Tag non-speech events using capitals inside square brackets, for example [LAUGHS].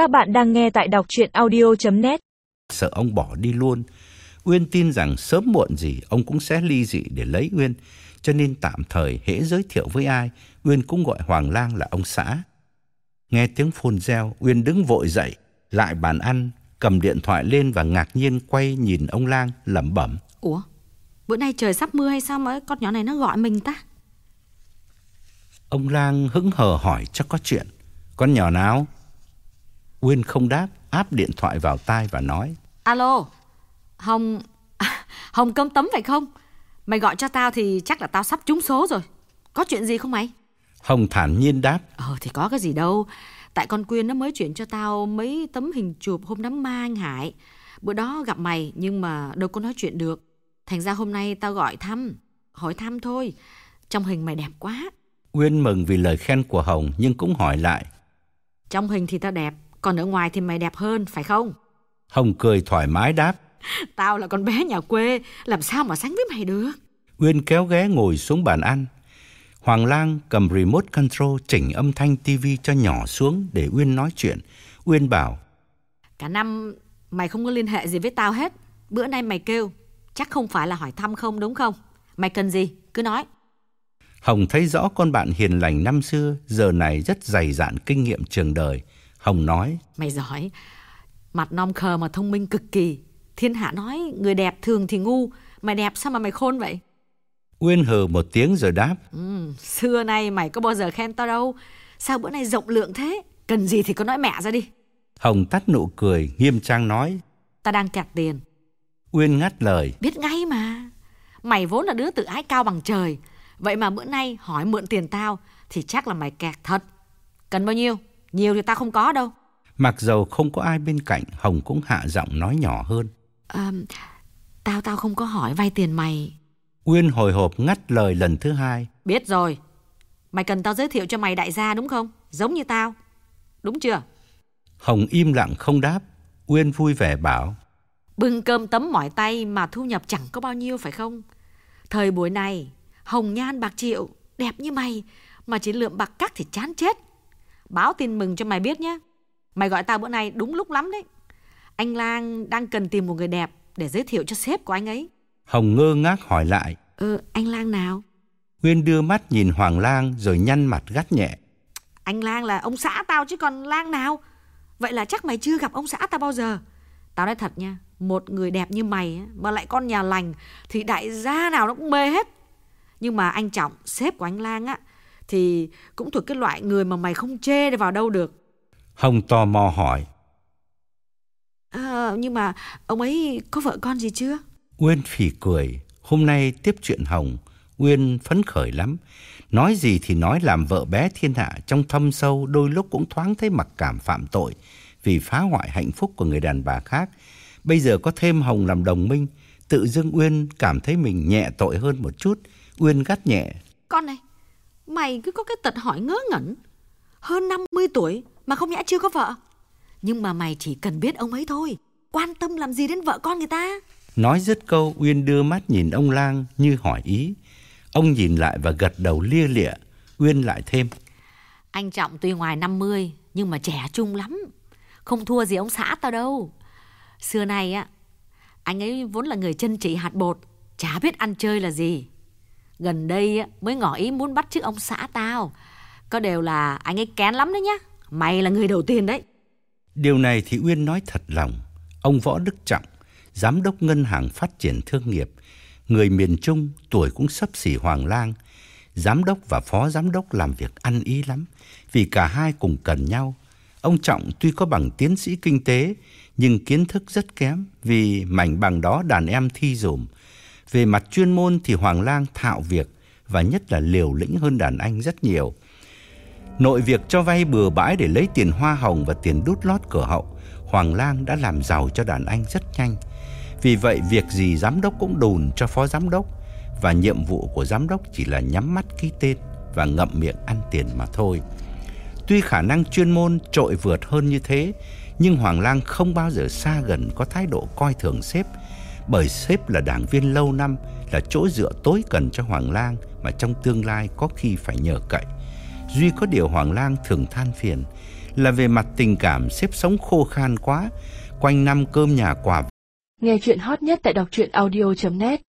Các bạn đang nghe tại đọc chuyện audio.net Sợ ông bỏ đi luôn. Uyên tin rằng sớm muộn gì ông cũng sẽ ly dị để lấy Uyên. Cho nên tạm thời hễ giới thiệu với ai, Uyên cũng gọi Hoàng Lang là ông xã. Nghe tiếng phôn reo, Uyên đứng vội dậy, lại bàn ăn, cầm điện thoại lên và ngạc nhiên quay nhìn ông Lang lẩm bẩm. Ủa, bữa nay trời sắp mưa hay sao mà con nhỏ này nó gọi mình ta? Ông Lang hững hờ hỏi chắc có chuyện. Con nhỏ nào? Uyên không đáp, áp điện thoại vào tai và nói. Alo, Hồng... [LAUGHS] Hồng cơm tấm phải không? Mày gọi cho tao thì chắc là tao sắp trúng số rồi. Có chuyện gì không mày? Hồng thản nhiên đáp. Ờ thì có cái gì đâu. Tại con Quyên nó mới chuyển cho tao mấy tấm hình chụp hôm đám ma anh Hải. Bữa đó gặp mày nhưng mà đâu có nói chuyện được. Thành ra hôm nay tao gọi thăm. Hỏi thăm thôi. Trong hình mày đẹp quá. Uyên mừng vì lời khen của Hồng nhưng cũng hỏi lại. Trong hình thì tao đẹp. Còn ở ngoài thì mày đẹp hơn, phải không? Hồng cười thoải mái đáp. [LAUGHS] Tao là con bé nhà quê, làm sao mà sánh với mày được? Uyên kéo ghé ngồi xuống bàn ăn. Hoàng Lang cầm remote control chỉnh âm thanh tivi cho nhỏ xuống để Uyên nói chuyện. Uyên bảo. Cả năm mày không có liên hệ gì với tao hết. Bữa nay mày kêu, chắc không phải là hỏi thăm không đúng không? Mày cần gì? Cứ nói. Hồng thấy rõ con bạn hiền lành năm xưa giờ này rất dày dạn kinh nghiệm trường đời. Hồng nói. Mày giỏi. Mặt non khờ mà thông minh cực kỳ. Thiên hạ nói người đẹp thường thì ngu. Mày đẹp sao mà mày khôn vậy? Uyên hừ một tiếng rồi đáp. Ừ, xưa nay mày có bao giờ khen tao đâu. Sao bữa nay rộng lượng thế? Cần gì thì cứ nói mẹ ra đi. Hồng tắt nụ cười, nghiêm trang nói. Ta đang kẹt tiền. Uyên ngắt lời. Biết ngay mà. Mày vốn là đứa tự ái cao bằng trời. Vậy mà bữa nay hỏi mượn tiền tao thì chắc là mày kẹt thật. Cần bao nhiêu? Nhiều thì tao không có đâu. Mặc dầu không có ai bên cạnh, Hồng cũng hạ giọng nói nhỏ hơn. À, tao tao không có hỏi vay tiền mày. Uyên hồi hộp ngắt lời lần thứ hai. Biết rồi. Mày cần tao giới thiệu cho mày đại gia đúng không? Giống như tao. Đúng chưa? Hồng im lặng không đáp. Uyên vui vẻ bảo. Bưng cơm tấm mỏi tay mà thu nhập chẳng có bao nhiêu phải không? Thời buổi này, hồng nhan bạc triệu, đẹp như mày, mà chỉ lượm bạc cắt thì chán chết. Báo tin mừng cho mày biết nhé. Mày gọi tao bữa nay đúng lúc lắm đấy. Anh Lang đang cần tìm một người đẹp để giới thiệu cho sếp của anh ấy. Hồng ngơ ngác hỏi lại. Ừ, anh Lang nào? Nguyên đưa mắt nhìn Hoàng Lang rồi nhăn mặt gắt nhẹ. Anh Lang là ông xã tao chứ còn Lang nào? Vậy là chắc mày chưa gặp ông xã tao bao giờ. Tao nói thật nha, một người đẹp như mày mà lại con nhà lành thì đại gia nào nó cũng mê hết. Nhưng mà anh Trọng, sếp của anh Lang á, thì cũng thuộc cái loại người mà mày không chê vào đâu được. Hồng tò mò hỏi. À, nhưng mà ông ấy có vợ con gì chưa? Uyên phì cười. Hôm nay tiếp chuyện Hồng, Uyên phấn khởi lắm. Nói gì thì nói làm vợ bé thiên hạ trong thâm sâu đôi lúc cũng thoáng thấy mặc cảm phạm tội vì phá hoại hạnh phúc của người đàn bà khác. Bây giờ có thêm Hồng làm đồng minh, tự dưng Uyên cảm thấy mình nhẹ tội hơn một chút. Uyên gắt nhẹ. Con này, mày cứ có cái tật hỏi ngớ ngẩn. Hơn 50 tuổi mà không nhẽ chưa có vợ. Nhưng mà mày chỉ cần biết ông ấy thôi. Quan tâm làm gì đến vợ con người ta. Nói dứt câu, Uyên đưa mắt nhìn ông Lang như hỏi ý. Ông nhìn lại và gật đầu lia lịa. Uyên lại thêm. Anh Trọng tuy ngoài 50 nhưng mà trẻ trung lắm. Không thua gì ông xã tao đâu. Xưa nay á, anh ấy vốn là người chân trị hạt bột. Chả biết ăn chơi là gì. Gần đây mới ngỏ ý muốn bắt chước ông xã tao. Có đều là anh ấy kén lắm đấy nhá. Mày là người đầu tiên đấy. Điều này thì Uyên nói thật lòng. Ông Võ Đức Trọng, Giám đốc Ngân hàng Phát triển Thương nghiệp, người miền Trung, tuổi cũng sắp xỉ Hoàng Lang. Giám đốc và phó giám đốc làm việc ăn ý lắm, vì cả hai cùng cần nhau. Ông Trọng tuy có bằng tiến sĩ kinh tế, nhưng kiến thức rất kém vì mảnh bằng đó đàn em thi dùm. Về mặt chuyên môn thì Hoàng Lang thạo việc và nhất là liều lĩnh hơn đàn anh rất nhiều. Nội việc cho vay bừa bãi để lấy tiền hoa hồng và tiền đút lót cửa hậu, Hoàng Lang đã làm giàu cho đàn anh rất nhanh. Vì vậy việc gì giám đốc cũng đồn cho phó giám đốc và nhiệm vụ của giám đốc chỉ là nhắm mắt ký tên và ngậm miệng ăn tiền mà thôi. Tuy khả năng chuyên môn trội vượt hơn như thế, nhưng Hoàng Lang không bao giờ xa gần có thái độ coi thường sếp, bởi sếp là đảng viên lâu năm, là chỗ dựa tối cần cho Hoàng Lang mà trong tương lai có khi phải nhờ cậy. Duy có điều Hoàng Lang thường than phiền là về mặt tình cảm xếp sống khô khan quá, quanh năm cơm nhà quả Nghe chuyện hot nhất tại đọc truyện audio.net